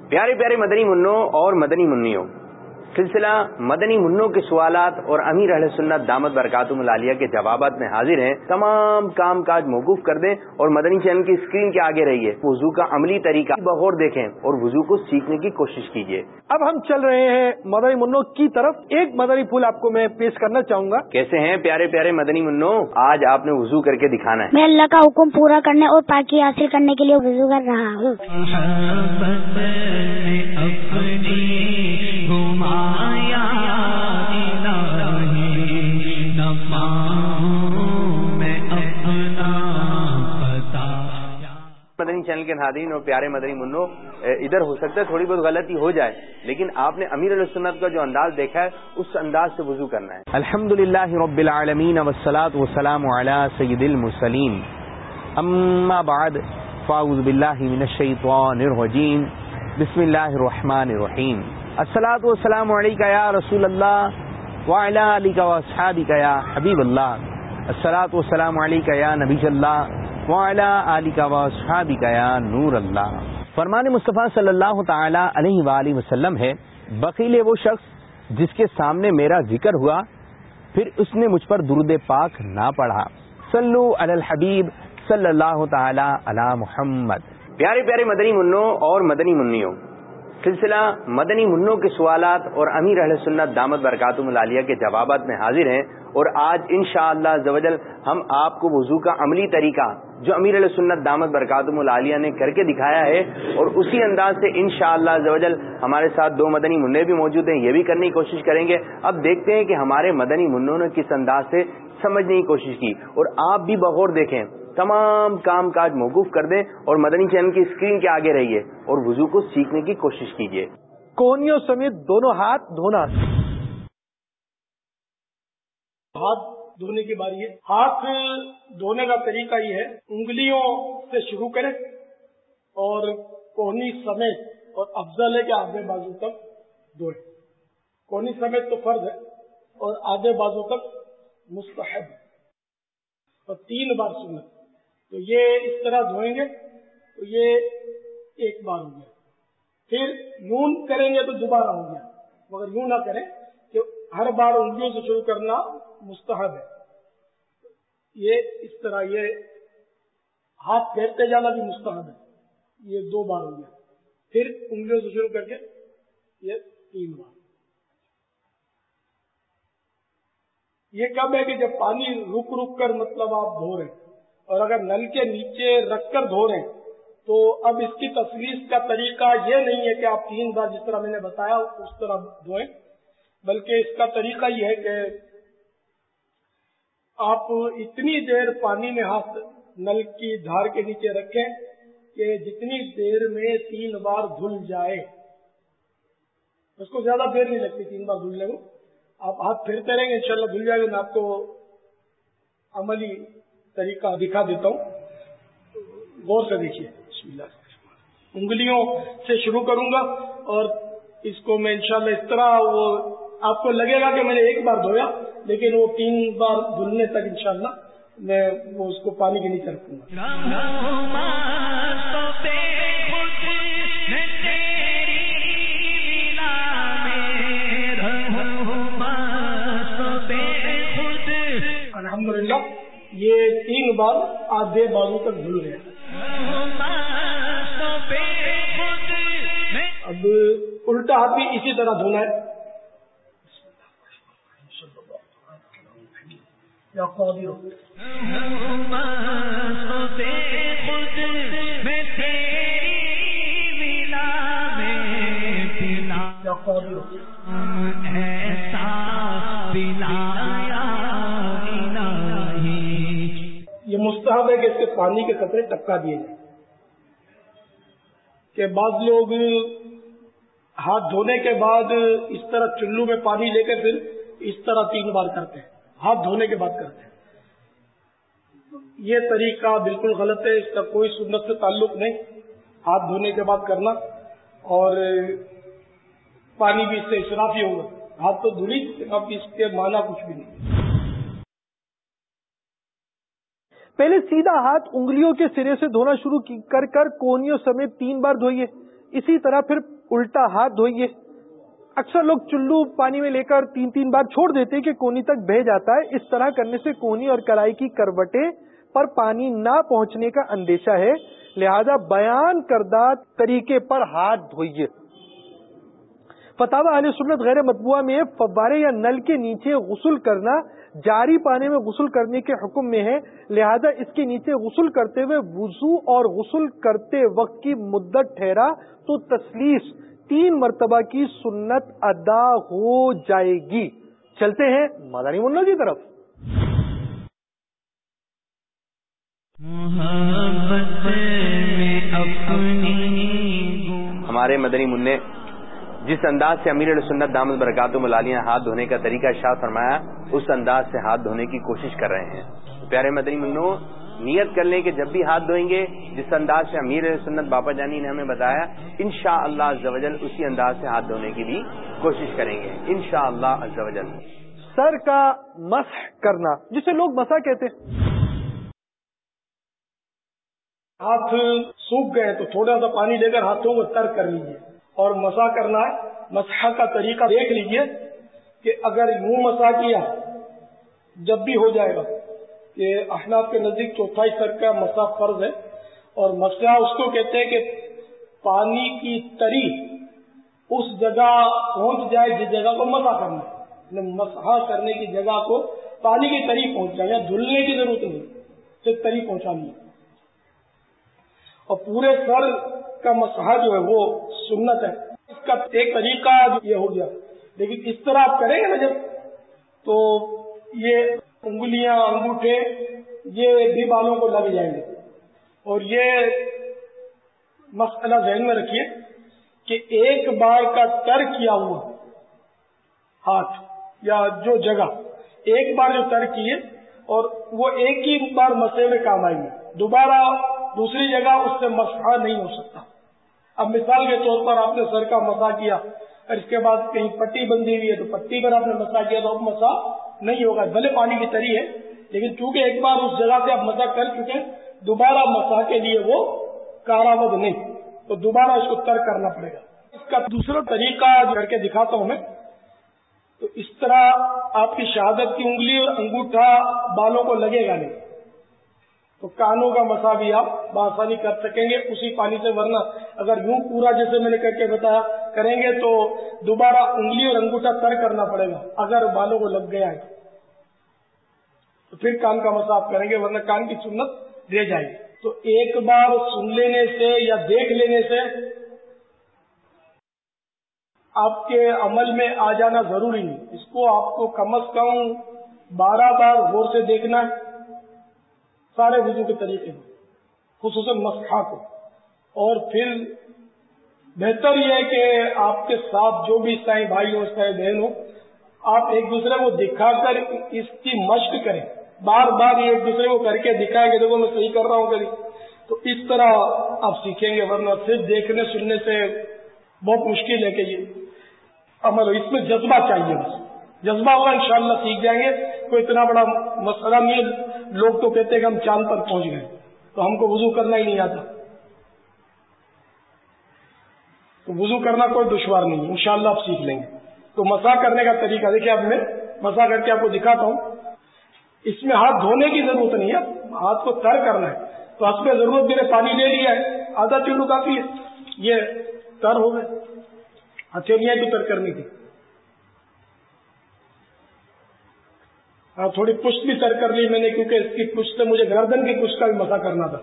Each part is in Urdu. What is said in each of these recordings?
پیارے پیارے مدنی منوں اور مدنی منوں سلسلہ مدنی منوں کے سوالات اور امیر اہل سنت دامت برکات ملالیہ کے جوابات میں حاضر ہیں۔ تمام کام کاج موقف کر دیں اور مدنی چینل کی اسکرین کے آگے رہیے۔ وضو کا عملی طریقہ بغور دیکھیں اور وضو کو سیکھنے کی کوشش کیجیے۔ اب ہم چل رہے ہیں مدنی منوں کی طرف۔ ایک مدنی پھول آپ کو میں پیش کرنا چاہوں گا۔ کیسے ہیں پیارے پیارے مدنی منوں؟ آج آپ نے وضو کر کے دکھانا ہے۔ میں اللہ کا حکم پورا کرنے اور پاکی حاصل کرنے کے لیے وضو کر رہا ہوں۔ مدنی چینل کے ناظرین اور پیارے مدنی منو ادھر ہو سکتا ہے تھوڑی بہت غلطی ہو جائے لیکن آپ نے امیر علیہ سنت کا جو انداز دیکھا ہے اس انداز سے وضو کرنا ہے۔ الحمد للہ رب العالمین وسلاۃ وسلام علی سید المسلیم اما بعد فاؤز باللہ من الشیطان الرجیم۔ بسم اللہ الرحمن الرحیم۔ السلاۃ والسلام علیکہ یا رسول اللہ وعلی علیکہ واصحابہ یا حبیب اللہ السلاۃ والسلام علیکہ یا نبی اللہ علی کا نور اللہ فرمان مصطفیٰ صلی اللہ تعالی علیہ وآلہ وسلم ہے بقیل وہ شخص جس کے سامنے میرا ذکر ہوا، پھر اس نے مجھ پر درود پاک نہ پڑھا۔ صلو علی الحبیب صلی اللہ تعالی علی محمد۔ پیارے پیارے مدنی منوں اور مدنی منوں سلسلہ مدنی منوں کے سوالات اور امیر اہل سنت دامت برکات ملالیہ کے جوابات میں حاضر ہیں اور آج ان شاء اللہ ہم آپ کو وضو کا عملی طریقہ جو امیر علیہ سنت دامت برکات العالیہ نے کر کے دکھایا ہے اور اسی انداز سے ان شاء اللہ ہمارے ساتھ دو مدنی منع بھی موجود ہیں، یہ بھی کرنے کی کوشش کریں گے۔ اب دیکھتے ہیں کہ ہمارے مدنی منوں نے کس انداز سے سمجھنے کی کوشش کی اور آپ بھی بغور دیکھیں۔ تمام کام کاج موقف کر دیں اور مدنی چینل کی اسکرین کے آگے رہیے اور وضو کو سیکھنے کی کوشش کیجیے۔ کونیوں سمیت دونوں ہاتھ دھونا۔ ہاتھ دھونے کی باری ہے ہاتھ دھونے کا طریقہ یہ ہے انگلیوں سے شروع کریں اور کوہنی سمیت اور افضل ہے کہ آدھے بازو تک دھوئے کونی سمیت تو فرض ہے اور آدھے بازو تک مستحب۔ اور تین بار سننا تو یہ اس طرح دھوئیں گے تو یہ ایک بار ہو گیا۔ پھر یوں کریں گے تو دوبارہ ہو گیا۔ مگر یوں نہ کریں کہ ہر بار انگلیوں سے شروع کرنا مستحب ہے۔ یہ اس طرح یہ ہاتھ پھیرتے جانا بھی مستحب ہے۔ یہ دو بار ہو گیا۔ پھر انگلیوں سے شروع کر کے یہ تین بار۔ یہ کب ہے کہ جب پانی رک رک کر مطلب آپ دھو رہے ہیں؟ اور اگر نل کے نیچے رکھ کر دھو رہے تو اب اس کی تصویر کا طریقہ یہ نہیں ہے کہ آپ تین بار جس طرح میں نے بتایا، اس طرح دھوئیں۔ بلکہ اس کا طریقہ یہ ہے کہ آپ اتنی دیر پانی میں ہاتھ نل کی دھار کے نیچے رکھیں کہ جتنی دیر میں تین بار دھل جائے۔ اس کو زیادہ دیر نہیں لگتی تین بار دھلنے کو۔ آپ ہاتھ پھرتے رہیں گے، انشاءاللہ دھل جائے گا۔ میں آپ کو عملی طریقہ دکھا دیتا ہوں۔ غور سے دیکھیے۔ انگلیوں سے شروع کروں گا اور اس کو میں انشاءاللہ اس طرح وہ آپ کو لگے گا کہ میں نے ایک بار دھویا لیکن وہ تین بار دھلنے تک انشاءاللہ میں وہ اس کو پانی کے نیچے رکھوں گا۔ الحمد للہ یہ تین بار آدھے بازو تک دھل گیا اب الٹا ہاتھ بھی اسی طرح دھونا ہے۔ یا قادر مستحب ہے کہ اس کے پانی کے قطرے ٹپکا دیے جائیں۔ کہ بعض لوگ ہاتھ دھونے کے بعد اس طرح چلو میں پانی لے کے پھر اس طرح تین بار کرتے ہیں۔ ہاتھ دھونے کے بعد کرتے ہیں۔ یہ طریقہ بالکل غلط ہے، اس کا کوئی سنت سے تعلق نہیں۔ ہاتھ دھونے کے بعد کرنا اور پانی بھی اس سے اشراف ہی ہوگا۔ ہاتھ تو دھلی اب اس کے مانا کچھ بھی نہیں۔ پہلے سیدھا ہاتھ انگلیوں کے سرے سے دھونا شروع کر کر کونیوں سمیت تین بار دھوئیے۔ اسی طرح پھر الٹا ہاتھ دھوئیے۔ اکثر لوگ چلو پانی میں لے کر تین تین بار چھوڑ دیتے کہ کونی تک بہ جاتا ہے۔ اس طرح کرنے سے کونی اور کڑائی کی کروٹیں پر پانی نہ پہنچنے کا اندیشہ ہے۔ لہذا بیان کردہ طریقے پر ہاتھ دھوئیے۔ فتح علیہ سنت غیر مطبوعہ میں فوارے یا نل کے نیچے غسل کرنا جاری پانی میں غسل کرنے کے حکم میں ہے لہذا اس کے نیچے غسل کرتے ہوئے وضو اور غسل کرتے وقت کی مدت ٹھہرا تو تسلیس تین مرتبہ کی سنت ادا ہو جائے گی۔ چلتے ہیں مادانی منا کی طرف۔ ہمارے مدنی منع جس انداز سے امیر السنت دامد برکات ملالی نے ہاتھ دھونے کا طریقہ شاہ فرمایا اس انداز سے ہاتھ دھونے کی کوشش کر رہے ہیں۔ پیارے مدنی منو نیت کر لیں کہ جب بھی ہاتھ دھوئیں گے جس انداز سے امیر سنت باپا جانی نے ہمیں بتایا ان شاء اللہ اسی انداز سے ہاتھ دھونے کی بھی کوشش کریں گے۔ ان شاء اللہ سر کا مسح کرنا جسے لوگ مسا کہتے ہاتھ سوکھ گئے تو تھوڑا سا پانی لے کر ہاتھوں کو تر کر لیجیے اور مسا کرنا ہے مسح کا طریقہ دیکھ لیجیے کہ اگر یوں مسا کیا، جب بھی ہو جائے گا کہ احناف کے نزدیک چوتھائی سر کا مسا فرض ہے اور مسئلہ اس کو کہتے ہیں کہ پانی کی تری اس جگہ پہنچ جائے جس جگہ کو مسا کرنا ہے۔ یعنی مسا کرنے کی جگہ کو پانی کی تری پہنچ جائے یا دھلنے کی ضرورت نہیں، صرف تری پہنچانی ہے۔ اور پورے سر کا مسحا جو ہے وہ سنت ہے۔ اس کا ایک طریقہ یہ ہو گیا۔ لیکن اس طرح آپ کریں گے نا جب تو یہ انگلیاں، انگوٹھے، یہ بھی بالوں کو لگ جائیں گے۔ اور یہ مسئلہ ذہن میں رکھیے کہ ایک بار کا تر کیا ہوا، ہاتھ یا جو جگہ، ایک بار جو تر کیے اور وہ ایک ہی بار مسئلے میں کام آئیں گے۔ دوبارہ دوسری جگہ اس سے مسا نہیں ہو سکتا۔ اب مثال کے طور پر آپ نے سر کا مسا کیا اور اس کے بعد کہیں پٹی بندی ہوئی ہے تو پٹی پر آپ نے مسا کیا تو اب مسا نہیں ہوگا۔ بھلے پانی کی تری ہے، لیکن چونکہ ایک بار اس جگہ سے آپ مسا کر چکے دوبارہ مسا کے لیے وہ کارآمد نہیں۔ تو دوبارہ اس کو تر کرنا پڑے گا۔ اس کا دوسرا طریقہ کر کے دکھاتا ہوں میں، تو اس طرح آپ کی شہادت کی انگلی اور انگوٹھا بالوں کو لگے گا نہیں۔ تو کانوں کا مسا بھی آپ بآسانی کر سکیں گے اسی پانی سے، ورنہ اگر یوں پورا جیسے میں نے کر کے بتایا کریں گے تو دوبارہ انگلی اور انگوٹھا تر کرنا پڑے گا، اگر بالوں کو لگ گیا ہے۔ تو پھر کان کا مسا آپ کریں گے، ورنہ کان کی سنت رہ جائے گی۔ تو ایک بار سن لینے سے یا دیکھ لینے سے آپ کے عمل میں آ جانا ضروری نہیں۔ اس کو آپ کو کم از کم بارہ بار غور سے دیکھنا ہے۔ سارے وضو کے طریقے خصوصاً مسخا کو۔ اور پھر بہتر یہ ہے کہ آپ کے ساتھ جو بھی عیسائی بھائی ہو عیسائی بہن ہو آپ ایک دوسرے کو دکھا کر اس کی مشق کریں۔ بار بار یہ ایک دوسرے کو کر کے دکھائیں کہ دیکھو میں صحیح کر رہا ہوں کری تو اس طرح آپ سیکھیں گے، ورنہ صرف دیکھنے سننے سے بہت مشکل ہے کہ یہ عمل ہو۔ اس میں جذبہ چاہیے۔ بس جذبہ ہوگا انشاءاللہ سیکھ جائیں گے۔ کوئی اتنا بڑا مسئلہ نہیں لوگ تو کہتے ہیں کہ ہم چاند پر پہنچ گئے، تو ہم کو وضو کرنا ہی نہیں آتا۔ تو وضو کرنا کوئی دشوار نہیں انشاءاللہ آپ سیکھ لیں گے۔ تو مسا کرنے کا طریقہ دیکھیے اب میں مسا کر کے آپ کو دکھاتا ہوں۔ اس میں ہاتھ دھونے کی ضرورت نہیں ہے، ہاتھ کو تر کرنا ہے۔ تو حسب ضرورت میں نے پانی لے لیا ہے، آدھا چلو کافی ہے، یہ تر ہو گئے۔ ہتھیلیاں تو تر کرنی تھی۔ ہاں، تھوڑی پشت بھی سر کر لی میں نے، کیونکہ اس کی پشت مجھے گردن کی پشت کا بھی مسا کرنا تھا۔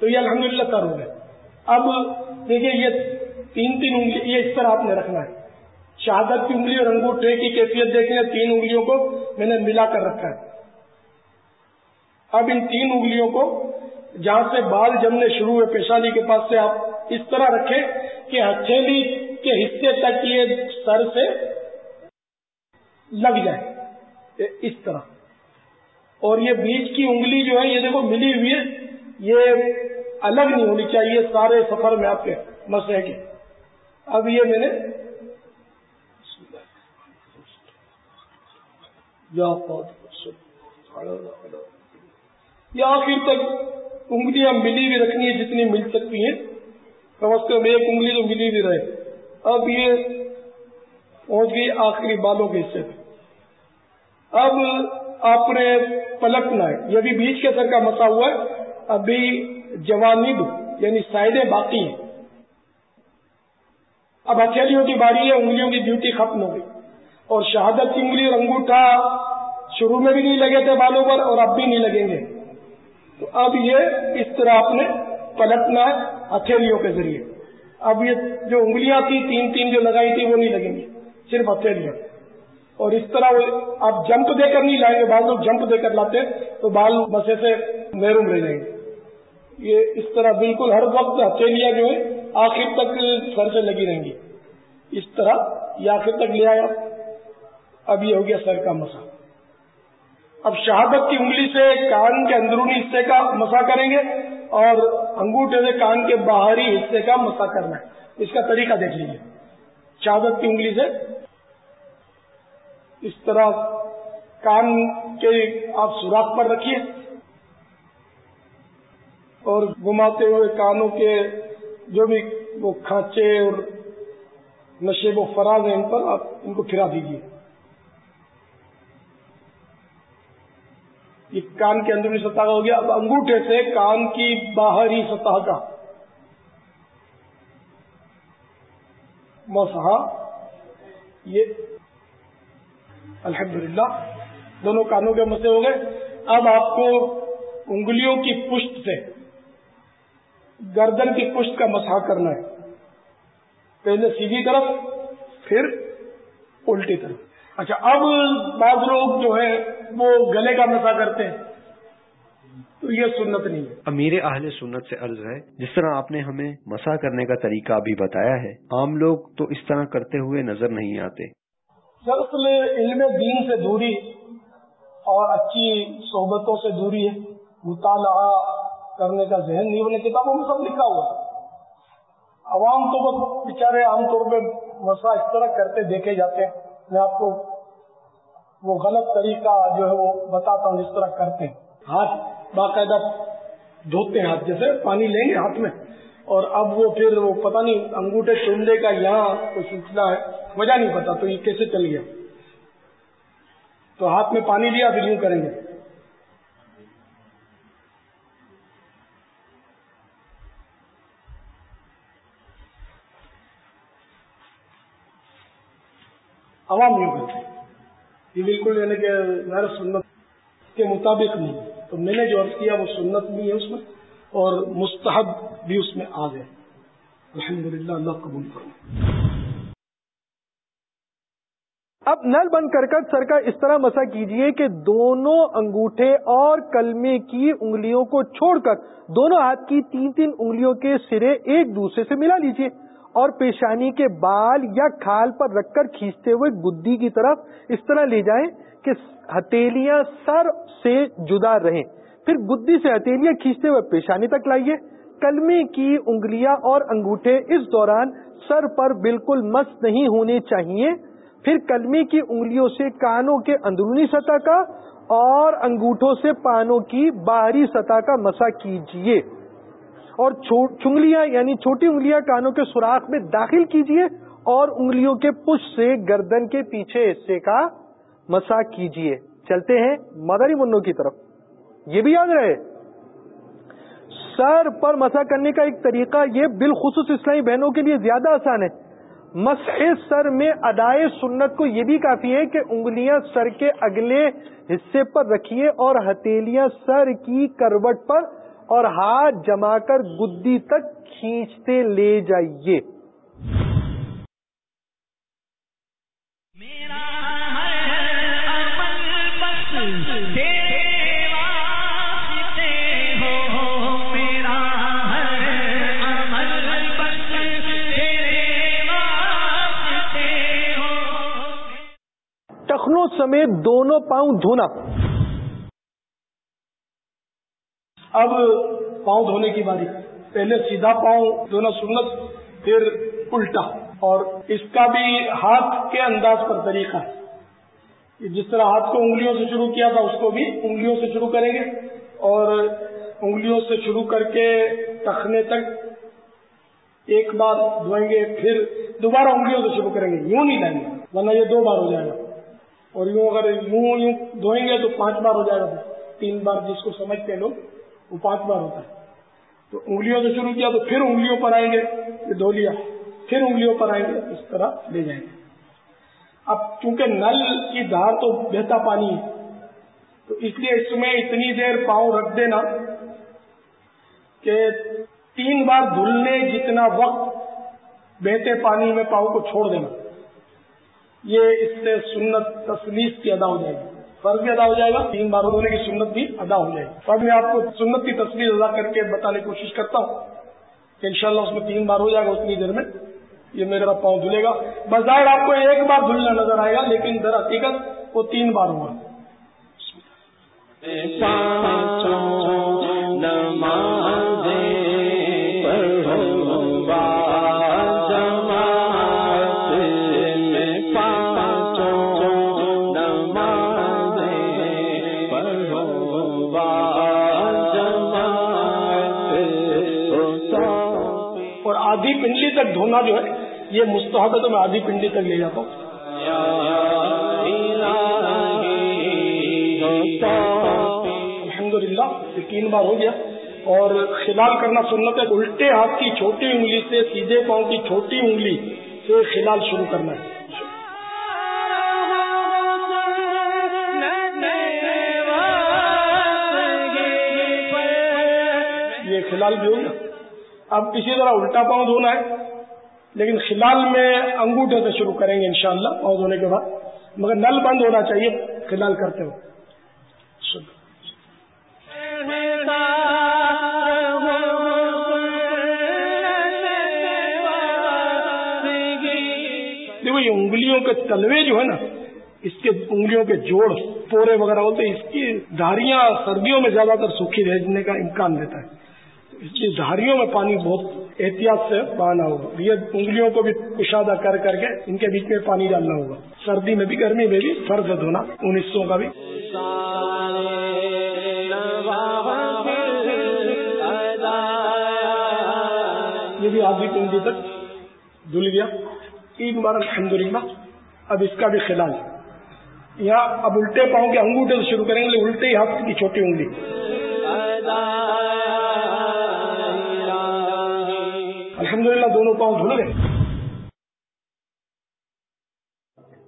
تو یہ الحمد للہ ہو گئے اب دیکھیے، یہ تین تین انگلی، یہ اس طرح آپ نے رکھنا ہے۔ شہادت کی انگلی اور انگوٹھے کی کیفیت دیکھیں تین انگلیوں کو میں نے ملا کر رکھا ہے۔ اب ان تین انگلیوں کو جہاں سے بال جمنے شروع ہوئے، پیشانی کے پاس سے آپ اس طرح رکھیں کہ ہتھیلی کے حصے تک یہ سر سے لگ جائے۔ اس طرح۔ اور یہ بیچ کی انگلی جو ہے، یہ دیکھو ملی ہوئی ہے، یہ الگ نہیں ہونی چاہیے سارے سفر میں آپ کے مسئلے کے۔ اب یہ میں نے یا آخر تک انگلیاں ملی ہوئی رکھنی ہے جتنی مل سکتی ہیں۔ سمجھتے ہم ایک انگلی تو ملی بھی رہے۔ اب یہ پہنچ گئی آخری بالوں کے حصے پہ۔ اب آپ نے پلٹنا ہے یہ بھی بیچ کے سر کا مسا ہوا ہے۔ ابھی جوانب یعنی سائڈیں باقی ہیں۔ اب ہتھیلیوں کی باری ہے، انگلیوں کی ڈیوٹی ختم ہو گئی۔ اور شہادت کی انگلی اور انگوٹھا شروع میں بھی نہیں لگے تھے بالوں پر اور اب بھی نہیں لگیں گے۔ تو اب یہ اس طرح آپ نے پلٹنا ہے ہتھیلیوں کے ذریعے۔ اب یہ جو انگلیاں تھی تین تین جو لگائی تھی، وہ نہیں لگیں گی، صرف ہتھیلیاں۔ اور اس طرح آپ جمپ دے کر نہیں لائیں گے، بعض لوگ جمپ دے کر لاتے تو بال مسے سے محروم رہ جائیں گے۔ یہ اس طرح بالکل ہر وقت ہتھیلیاں جو ہے آخر تک سر سے لگی رہیں گی۔ اس طرح یہ آخر تک لے آیا۔ اب یہ ہو گیا سر کا مسا۔ اب شہادت کی انگلی سے کان کے اندرونی حصے کا مسا کریں گے اور انگوٹھے سے کان کے باہری حصے کا مسا کرنا ہے۔ اس کا طریقہ دیکھ لیجیے شہادت کی انگلی سے اس طرح کان کے آپ سوراخ پر رکھیے اور گھماتے ہوئے کانوں کے جو بھی وہ کھانچے اور نشے و فراز ہیں ان پر آپ ان کو پھرا دیجیے۔ یہ کان کے اندرونی سطح کا ہو گیا۔ اب انگوٹھے سے کان کی باہری سطح کا مسحا یہ الحمدللہ، دونوں کانوں کے مسے ہو گئے۔ اب آپ کو انگلیوں کی پشت سے، گردن کی پشت کا مسا کرنا ہے۔ پہلے سیدھی طرف، پھر الٹی طرف۔ اچھا اب بعض لوگ جو ہے، وہ گلے کا مسا کرتے ہیں۔ تو یہ سنت نہیں ہے۔ امیر اہل سنت سے عرض ہے، جس طرح آپ نے ہمیں مسا کرنے کا طریقہ ابھی بتایا ہے، عام لوگ تو اس طرح کرتے ہوئے نظر نہیں آتے۔ دراصل علم دین سے دوری اور اچھی صحبتوں سے دوری ہے، مطالعہ کرنے کا ذہن نہیں ہونے کتابوں میں سب لکھا ہوا ہے۔ عوام تو بس بیچارے عام طور پہ مسا اس طرح کرتے، دیکھے جاتے ہیں۔ میں آپ کو وہ غلط طریقہ جو ہے وہ بتاتا ہوں، جس طرح کرتے ہیں۔ ہاتھ باقاعدہ دھوتے ہیں، ہاتھ جیسے پانی لیں گے ہاتھ میں۔ اور اب وہ پھر وہ پتہ نہیں، انگوٹھے چونڈے کا یہاں کوئی سلسلہ ہے۔ وجہ نہیں پتا، تو یہ کیسے چل گیا؟ تو ہاتھ میں پانی لیا، پھر یوں کریں گے۔ عوام نہیں کرتے۔ یہ بالکل یعنی کہ غیر سنت کے مطابق نہیں۔ تو میں نے جو عرض کیا، وہ سنت بھی ہے اس میں اور مستحب بھی اس میں آ گئے۔ الحمد للہ اللہ قبول کروں اب نل بند کر کر سر کا اس طرح مسا کیجیے کہ دونوں انگوٹھے اور کلمے کی انگلیوں کو چھوڑ کر دونوں ہاتھ کی تین تین انگلیوں کے سرے ایک دوسرے سے ملا لیجیے اور پیشانی کے بال یا کھال پر رکھ کر کھینچتے ہوئے گدی کی طرف اس طرح لے جائیں کہ ہتیلیاں سر سے جدا رہیں۔ پھر گدی سے ہتیلیاں کھینچتے ہوئے پیشانی تک لائیے۔ کلمے کی انگلیاں اور انگوٹھے اس دوران سر پر بالکل مس نہیں ہونے چاہیے پھر کلمے کی انگلیوں سے کانوں کے اندرونی سطح کا اور انگوٹھوں سے پانوں کی باہری سطح کا مسا کیجیے اور چنگلیاں یعنی چھوٹی انگلیاں کانوں کے سوراخ میں داخل کیجیے اور انگلیوں کے پش سے گردن کے پیچھے حصے کا مسا کیجیے چلتے ہیں مدری منوں کی طرف۔ یہ بھی یاد رہے۔ سر پر مسا کرنے کا ایک طریقہ یہ بالخصوص اسلامی بہنوں کے لیے زیادہ آسان ہے۔ مسح سر میں ادائے سنت کو یہ بھی کافی ہے کہ انگلیاں سر کے اگلے حصے پر رکھیے اور ہتیلیاں سر کی کروٹ پر اور ہاتھ جما کر گدی تک کھینچتے لے جائیے۔ ٹخنوں سمیت دونوں پاؤں دھونا۔ اب پاؤں دھونے کی باری۔ پہلے سیدھا پاؤں دھونا سنت، پھر الٹا۔ اور اس کا بھی ہاتھ کے انداز پر طریقہ۔ ہے جس طرح ہاتھ کو انگلیوں سے شروع کیا تھا، اس کو بھی انگلیوں سے شروع کریں گے۔ اور انگلیوں سے شروع کر کے ٹخنے تک ایک بار دھوئیں گے، پھر دوبارہ انگلیوں سے شروع کریں گے۔ یوں نہیں لائیں گے، ورنہ یہ دو بار ہو جائے گا۔ اور یوں اگر یوں یوں دھوئیں گے تو پانچ بار ہو جائے گا تین بار جس کو سمجھتے ہیں لوگ، وہ پانچ بار ہوتا ہے۔ تو انگلیوں سے شروع کیا تو پھر انگلیوں پر آئیں گے، یہ دھو لیا۔ پھر انگلیوں پر آئیں گے، اس طرح لے جائیں گے۔ اب چونکہ نل کی دھار تو بہتا پانی ہے، تو اس لیے اس میں اتنی دیر پاؤں رکھ دینا کہ تین بار دھلنے جتنا وقت بہتے پانی میں پاؤں کو چھوڑ دینا۔ یہ اس سے سنت تصلیف کی ادا ہو جائے گی۔ فرض بھی ادا ہو جائے گا، تین بار ہونے کی سنت بھی ادا ہو جائے گی۔ پر میں آپ کو سنت کی تصویر ادا کر کے بتانے کی کوشش کرتا ہوں کہ انشاءاللہ اس میں تین بار ہو جائے گا اتنی دیر میں۔ یہ میرا پاؤں دھلے گا۔ بظاہر آپ کو ایک بار دھلنا نظر آئے گا، لیکن در حقیقت وہ تین بار ہوگا تک جو ہے، یہ مستحب ہے تو میں آدھی پنڈی تک لے جاتا ہوں۔ الحمد للہ تین بار ہو گیا۔ اور خلال کرنا سنت ہے، الٹے ہاتھ کی چھوٹی انگلی سے، سیدھے پاؤں کی چھوٹی انگلی سے خلال شروع کرنا ہے۔ یہ خلال بھی ہو گیا۔ اب اسی طرح الٹا پاؤں دھونا ہے۔ لیکن خلال میں انگوٹھے سے شروع کریں گے انشاءاللہ پاؤں دھونے کے بعد۔ مگر نل بند ہونا چاہیے، خلال کرتے ہوئے۔ دیکھو، یہ انگلیوں کے تلوے جو ہے نا، اس کے انگلیوں کے جوڑ، پورے وغیرہ ہوتے اس کی دھاریاں سردیوں میں زیادہ تر سوکھی رہنے کا امکان دیتا ہے۔ اس کی دھاریوں میں پانی بہت احتیاط سے بہانا ہوگا۔ یہ انگلیوں کو بھی کشادہ کر کر کے ان کے بیچ میں پانی ڈالنا ہوگا۔ سردی میں بھی، گرمی میں بھی فرض ہے دھونا۔ ان حصوں کا بھی۔ یہ بھی آدھی کنڈی تک دھل گیا۔ تین بار الحمد اب اس کا بھی خلال۔ یہاں اب الٹے پاؤں کے انگوٹھے سے شروع کریں گے، الٹے ہی ہاتھ کی چھوٹی انگلی۔ الحمدللہ دونوں پاؤں دھل گئے۔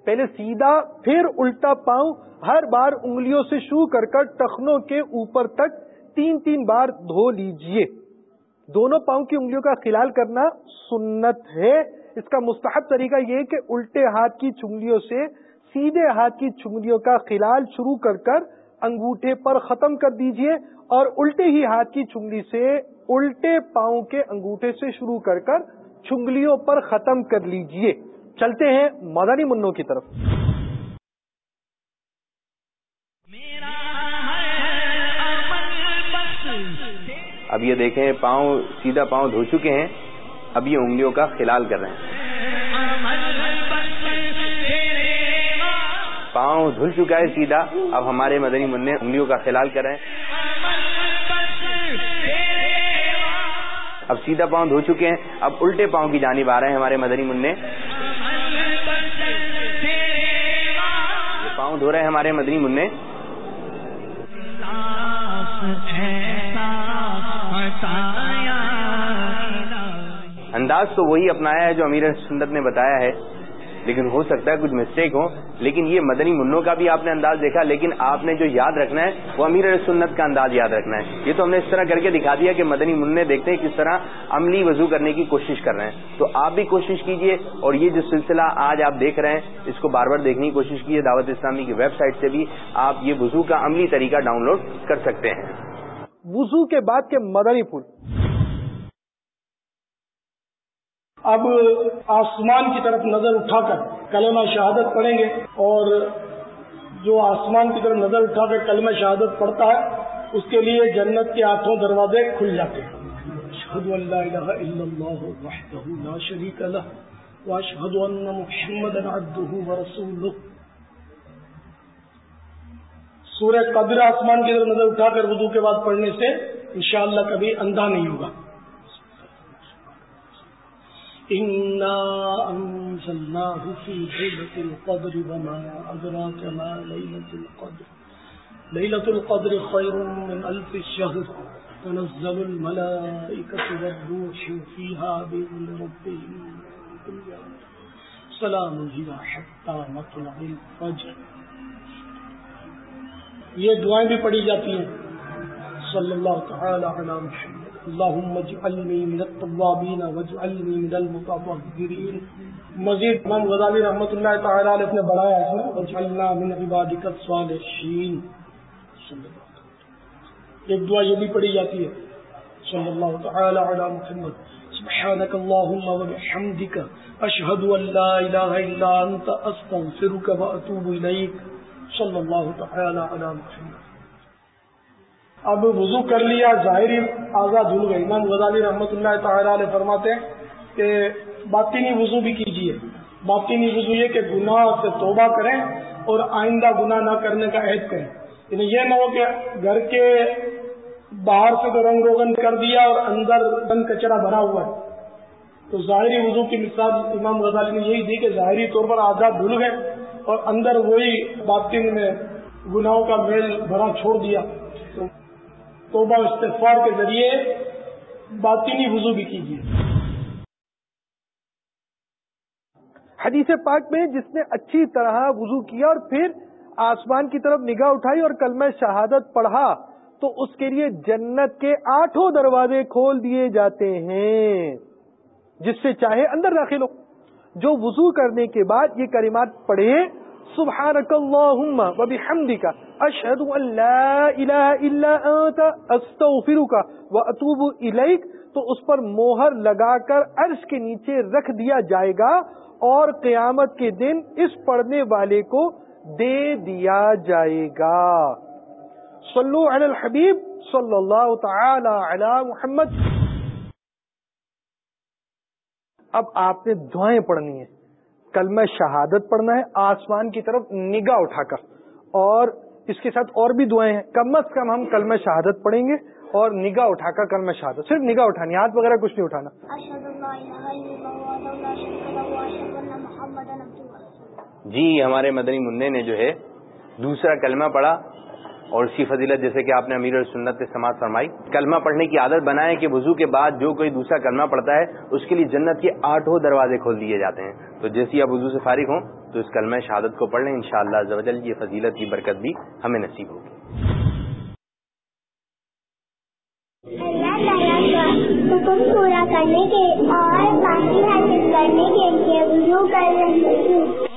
پہلے سیدھا، پھر الٹا پاؤں، ہر بار انگلیوں سے شو کر کر ٹخنوں کے اوپر تک تین تین بار دھو لیجیے۔ دونوں پاؤں کی انگلیوں کا خلال کرنا سنت ہے۔ اس کا مستحب طریقہ یہ کہ الٹے ہاتھ کی چنگلیوں سے سیدھے ہاتھ کی چنگلیوں کا خلال شروع کر کر انگوٹھے پر ختم کر دیجیے اور الٹے ہی ہاتھ کی چنگلی سے الٹے پاؤں کے انگوٹھے سے شروع کر کر چنگلیوں پر ختم کر لیجیے۔ چلتے ہیں مدنی منوں کی طرف۔ اب یہ دیکھیں پاؤں سیدھا پاؤں دھو چکے ہیں۔ اب یہ انگلیوں کا خلال کر رہے ہیں۔ پاؤں دھل چکا ہے سیدھا۔ اب ہمارے مدنی منع انگلیوں کا خلال کر رہے ہیں۔ اب سیدھا پاؤں دھو چکے ہیں، اب الٹے پاؤں کی جانب آ رہے ہیں ہمارے مدنی منع پاؤں دھو رہے ہیں ہمارے مدنی منع انداز تو وہی اپنایا ہے جو امیر سنت نے بتایا ہے۔ لیکن ہو سکتا ہے کچھ مسٹیک ہو لیکن یہ مدنی منوں کا بھی آپ نے انداز دیکھا، لیکن آپ نے جو یاد رکھنا ہے، وہ امیر سنت کا انداز یاد رکھنا ہے۔ یہ تو ہم نے اس طرح کر کے دکھا دیا کہ مدنی منع دیکھتے ہیں کس طرح عملی وضو کرنے کی کوشش کر رہے ہیں۔ تو آپ بھی کوشش کیجیے، اور یہ جو سلسلہ آج آپ دیکھ رہے ہیں، اس کو بار بار دیکھنے کی کوشش کیجیے دعوت اسلامی کی ویب سائٹ سے بھی آپ یہ وضو کا عملی طریقہ ڈاؤن لوڈ کر سکتے ہیں۔ وضو کے بعد کے مدنی پھول۔ اب آسمان کی طرف نظر اٹھا کر کلمہ شہادت پڑھیں گے اور جو آسمان کی طرف نظر اٹھا کر کلمہ شہادت پڑھتا ہے اس کے لیے جنت کے آٹھوں دروازے کھل جاتے ہیں۔ سورہ قدر آسمان کی طرف نظر اٹھا کر وضو کے بعد پڑھنے سے انشاءاللہ کبھی اندھا نہیں ہوگا۔ إنا أنزلناه في ليلة القدر وما أدراك ما ليلة القدر ليلة القدر خير من ألف الشهر تنزل الملائكة والروح فيها بإذن ربهم سلام هي حتى مطلع الفجر. یہ دعائیں بھی پڑھی جاتی ہیں. صلی اللہ تعالی علی محمد. اللهم اجعلني من التوابين واجعلني من المتطهرين. مزید امام غزالی رحمۃ اللہ تعالی علیہ نے بڑھایا اس میں واجعلنا من عبادك الصالحين ایک دعا یہ بھی پڑھی جاتی ہے، صلی اللہ تعالی علی محمد. سبحانك اللهم وبحمدك اشهد ان لا اله الا انت استغفرك واتوب اليك صلی اللہ تعالی علی محمد. اب وضو کر لیا ظاہری آزاد دھل گئے امام غزالی رحمۃ اللہ تعالی علیہ فرماتے ہیں کہ باطنی وضو بھی کیجیے باطنی وضو یہ کہ گناہ سے توبہ کریں اور آئندہ گناہ نہ کرنے کا عہد کریں۔ یعنی یہ نہ ہو کہ گھر کے باہر سے تو رنگ روگن کر دیا اور اندر بند کچرا بھرا ہوا ہے۔ تو ظاہری وضو کی مثال امام غزالی نے یہی دی کہ ظاہری طور پر آزاد دھل گئے اور اندر وہی باطن میں گناہوں کا میل بھرا چھوڑ دیا۔ توبہ استغفار کے ذریعے باطنی وضو بھی کیجیے۔ حدیث پاک میں جس نے اچھی طرح وضو کیا اور پھر آسمان کی طرف نگاہ اٹھائی اور کلمہ شہادت پڑھا، تو اس کے لیے جنت کے آٹھوں دروازے کھول دیے جاتے ہیں۔ جس سے چاہے اندر داخل ہو۔ جو وضو کرنے کے بعد یہ کریمات پڑھے سبحانك اللهم وبحمدك اشهد ان لا اله الا انت استغفرك واتوب تو اس پر موہر لگا کر عرش کے نیچے رکھ دیا جائے گا اور قیامت کے دن اس پڑھنے والے کو دے دیا جائے گا۔ صلو علی الحبیب صلی اللہ تعالی علی محمد۔ اب آپ نے دعائیں پڑھنی ہیں۔ کل میں شہادت پڑھنا ہے، آسمان کی طرف نگاہ اٹھا کر اور اس کے ساتھ اور بھی دعائیں ہیں۔ کم از کم ہم کل میں شہادت پڑھیں گے اور نگاہ اٹھا کر کل میں شہادت۔ صرف نگاہ اٹھانی ہاتھ وغیرہ کچھ نہیں اٹھانا۔ جی ہمارے مدنی منع نے جو ہے دوسرا کلمہ پڑھا۔ اور اس کی فضیلت جیسے کہ آپ نے امیر السنت سے سماعت فرمائی، کلمہ پڑھنے کی عادت بنائے کہ وضو کے بعد جو کوئی دوسرا کلمہ پڑھتا ہے، اس کے لیے جنت کے آٹھوں دروازے کھول دیے جاتے ہیں۔ تو جیسی آپ وضو سے فارغ ہوں، تو اس کلمہ شہادت کو پڑھ لیں ان شاء اللہ یہ فضیلت کی برکت بھی ہمیں نصیب ہوگی۔ پورا کرنے کے اور باقی حاصل کرنے کے لیے وضو کر رہی ہوں۔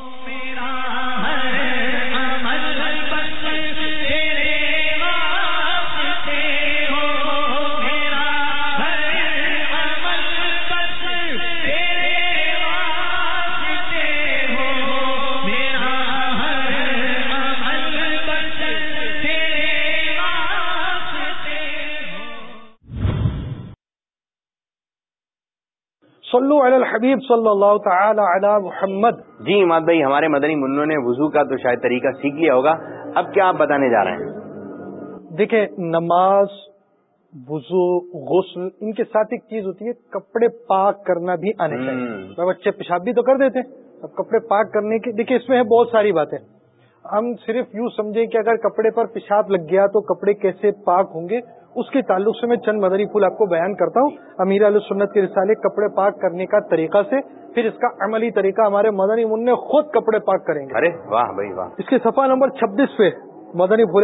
صلو علی الحبیب صلی اللہ تعالی علی محمد۔ جی اماد بھائی ہمارے مدنی منوں نے وضو کا تو شاید طریقہ سیکھ لیا ہوگا۔ اب کیا آپ بتانے جا رہے ہیں؟ دیکھیں نماز وضو غسل ان کے ساتھ ایک چیز ہوتی ہے کپڑے پاک کرنا بھی آنے چاہیے۔ بچے پیشاب بھی تو کر دیتے ہیں اب کپڑے پاک کرنے کی دیکھیں اس میں ہے بہت ساری باتیں۔ ہم صرف یوں سمجھیں کہ اگر کپڑے پر پیشاب لگ گیا تو کپڑے کیسے پاک ہوں گے اس کے تعلق سے میں چند مدری پھول آپ کو بیان کرتا ہوں۔ امیر سنت کے رسالے کپڑے پاک کرنے کا طریقہ سے پھر اس کا عملی طریقہ ہمارے مدنی من خود کپڑے پاک کریں گے۔ ارے واہ بھائی واہ۔ اس کے صفحہ نمبر چھبیس پہ مدنی پھول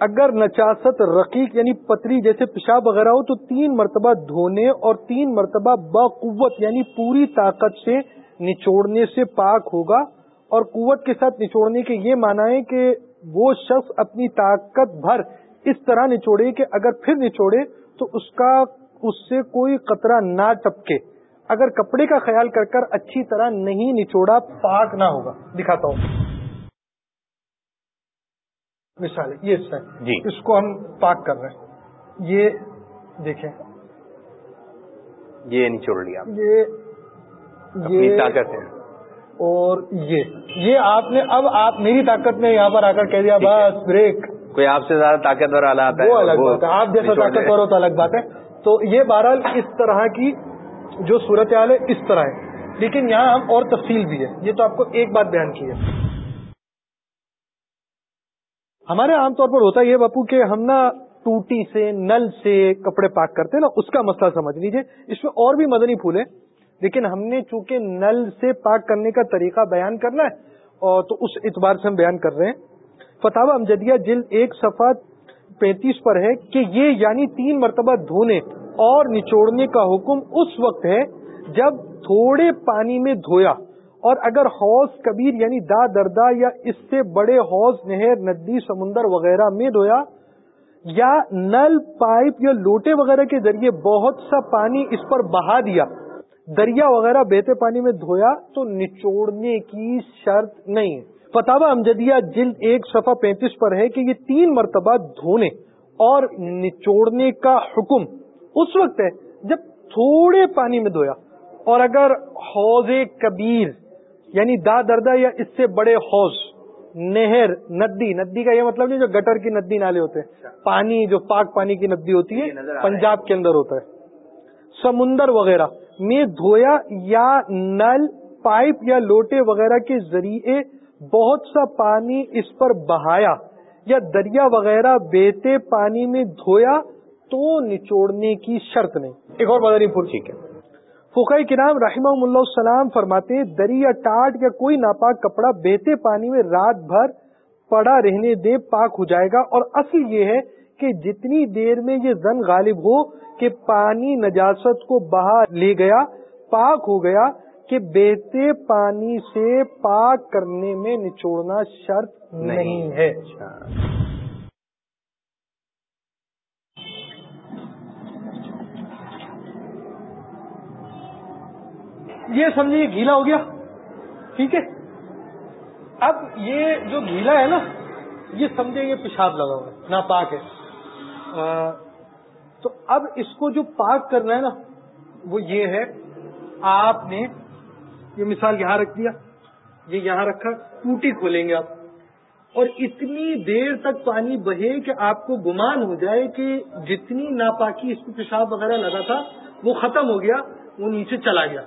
اگر نچاست رقیق یعنی پتری جیسے پیشاب وغیرہ ہو تو تین مرتبہ دھونے اور تین مرتبہ بقوت یعنی پوری طاقت سے نچوڑنے سے پاک ہوگا۔ اور قوت کے ساتھ نچوڑنے کے یہ مانا ہے کہ وہ شخص اپنی طاقت بھر اس طرح نچوڑے کہ اگر پھر نچوڑے تو اس کا اس سے کوئی قطرہ نہ ٹپکے۔ اگر کپڑے کا خیال کر کر اچھی طرح نہیں نچوڑا پاک نہ ہوگا۔ دکھاتا ہوں۔ مثال یہ جی۔ اس کو ہم پاک کر رہے ہیں۔ یہ دیکھیں۔ یہ نچوڑ لیا۔ یہ یہ طاقت ہے۔ اور یہ۔ یہ آپ نے اب آپ میری طاقت میں یہاں پر آ کر کہہ دیا بس بریک۔ کوئی آپ سے زیادہ طاقتور آلات وہ الگ بات ہے۔ آپ جیسا طاقتور ہو تو الگ بات ہے۔ تو یہ بہرحال اس طرح کی جو صورتحال ہے اس طرح ہے۔ لیکن یہاں ہم اور تفصیل بھی ہے۔ یہ تو آپ کو ایک بات بیان کی ہے۔ ہمارے عام طور پر ہوتا یہ باپو کہ ہم نا ٹوٹی سے نل سے کپڑے پاک کرتے ہیں نا اس کا مسئلہ سمجھ لیجیے۔ اس میں اور بھی مدنی پھول ہیں۔ لیکن ہم نے چونکہ نل سے پاک کرنے کا طریقہ بیان کرنا ہے اور تو اس اعتبار سے ہم بیان کر رہے ہیں۔ فتح امجدیہ جلد ایک صفحہ پینتیس پر ہے کہ یہ یعنی تین مرتبہ دھونے اور نچوڑنے کا حکم اس وقت ہے جب تھوڑے پانی میں دھویا اور اگر حوض کبیر یعنی دا دردا یا اس سے بڑے حوض نہر، ندی، سمندر وغیرہ میں دھویا یا نل، پائپ یا لوٹے وغیرہ کے ذریعے بہت سا پانی اس پر بہا دیا، دریا وغیرہ بہتے پانی میں دھویا تو نچوڑنے کی شرط نہیں ہے۔ فتح امجدیہ جلد ایک صفحہ پینتیس پر ہے کہ یہ تین مرتبہ دھونے اور نچوڑنے کا حکم اس وقت ہے جب تھوڑے پانی میں دھویا اور اگر حوض کبیر یعنی دا دردا یا اس سے بڑے حوض نہر ندی ندی کا یہ مطلب نہیں جو گٹر کی ندی نالے ہوتے ہیں۔ پانی جو پاک پانی کی ندی ہوتی ہے۔ پنجاب کے اندر ہوتا ہے۔ سمندر وغیرہ میں دھویا یا نل پائپ یا لوٹے وغیرہ کے ذریعے بہت سا پانی اس پر بہایا یا دریا وغیرہ بیتے پانی میں دھویا تو نچوڑنے کی شرط نہیں۔ ایک اور مدنی پور ٹھیک ہے۔ فقہ کرام رحمہ اللہ السلام فرماتے دریا ٹاٹ یا کوئی ناپاک کپڑا بہتے پانی میں رات بھر پڑا رہنے دے پاک ہو جائے گا۔ اور اصل یہ ہے کہ جتنی دیر میں یہ زن غالب ہو کہ پانی نجاست کو بہا لے گیا پاک ہو گیا کہ بیتے پانی سے پاک کرنے میں نچوڑنا شرط نہیں ہے۔ یہ سمجھیے گیلا ہو گیا۔ ٹھیک ہے۔ اب یہ جو گیلا ہے نا یہ سمجھے یہ پیشاب لگا ہوا ہے ناپاک ہے۔ تو اب اس کو جو پاک کرنا ہے نا وہ یہ ہے آپ نے یہ مثال یہاں رکھ دیا، یہ یہاں رکھا، ٹوٹی کھولیں گے آپ۔ اور اتنی دیر تک پانی بہے کہ آپ کو گمان ہو جائے کہ جتنی ناپاکی اس کو پیشاب وغیرہ لگا تھا، وہ ختم ہو گیا، وہ نیچے چلا گیا۔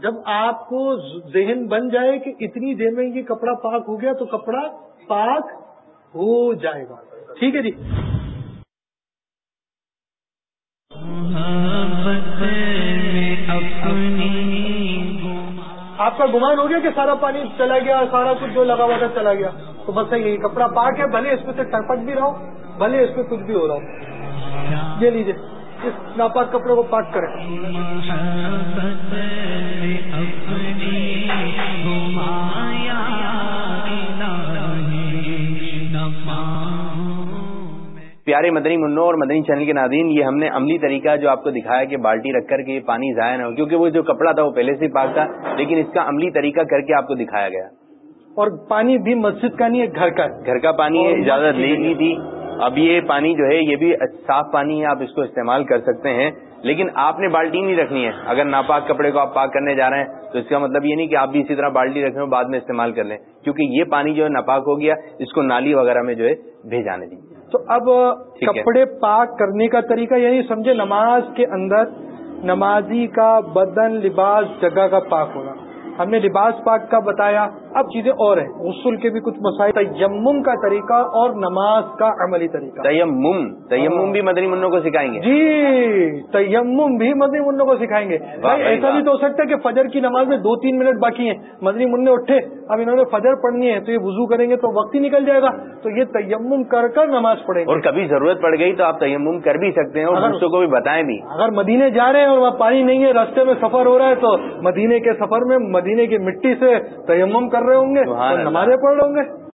جب آپ کو ذہن بن جائے کہ اتنی دیر میں یہ کپڑا پاک ہو گیا تو کپڑا پاک ہو جائے گا۔ ٹھیک ہے جی؟ آپ کا گمان ہو گیا کہ سارا پانی چلا گیا سارا کچھ جو لگا ہوا تھا چلا گیا؟ تو بس یہی کپڑا پاک ہے، بھلے اس میں سے ٹرپٹ بھی رہو بھلے اس میں کچھ بھی ہو رہا ہو۔ یہ لیجیے اس ناپاک کپڑے کو پاک کریں۔ پیارے مدنی منو اور مدنی چینل کے ناظرین یہ ہم نے عملی طریقہ جو آپ کو دکھایا کہ بالٹی رکھ کر کے پانی ضائع نہ ہو کیونکہ وہ جو کپڑا تھا وہ پہلے سے پاک تھا لیکن اس کا عملی طریقہ کر کے آپ کو دکھایا گیا۔ اور پانی بھی مسجد کا نہیں ہے گھر کا گھر کا پانی ہے اجازت لے لی تھی۔ اب یہ پانی جو ہے یہ بھی صاف پانی ہے آپ اس کو استعمال کر سکتے ہیں۔ لیکن آپ نے بالٹی نہیں رکھنی ہے۔ اگر ناپاک کپڑے کو آپ پاک کرنے جا رہے ہیں تو اس کا مطلب یہ نہیں کہ آپ بھی اسی طرح بالٹی رکھیں بعد میں استعمال کر لیں۔ کیونکہ یہ پانی جو ہے ناپاک ہو گیا اس کو نالی وغیرہ میں جو ہے بھیجانے دیجیے تو اب کپڑے پاک کرنے کا طریقہ یعنی سمجھے نماز کے اندر نمازی کا بدن لباس جگہ کا پاک ہونا۔ ہم نے لباس پاک کا بتایا اب چیزیں اور ہیں۔ غسل کے بھی کچھ مسائل تیمم کا طریقہ اور نماز کا عملی طریقہ۔ تیمم تیمم بھی مدنی منوں کو سکھائیں گے۔ جی تیمم بھی مدنی منوں کو سکھائیں گے۔ ایسا بھی تو ہو سکتا ہے کہ فجر کی نماز میں دو تین منٹ باقی ہیں۔ مدنی منع اٹھے اب انہوں نے فجر پڑھنی ہے تو یہ وضو کریں گے تو وقت ہی نکل جائے گا۔ تو یہ تیمم کر کر نماز پڑھیں گے۔ اور کبھی ضرورت پڑ گئی تو آپ تیمم کر بھی سکتے ہیں اور دوستوں کو بھی بتائیں بھی۔ اگر مدینے جا رہے ہیں اور وہاں پانی نہیں ہے راستے میں سفر ہو رہا ہے تو مدینے کے سفر میں مدینے کی مٹی سے تیمم کر رہے ہوں گے نمازیں پڑھ رہے ہوں گے۔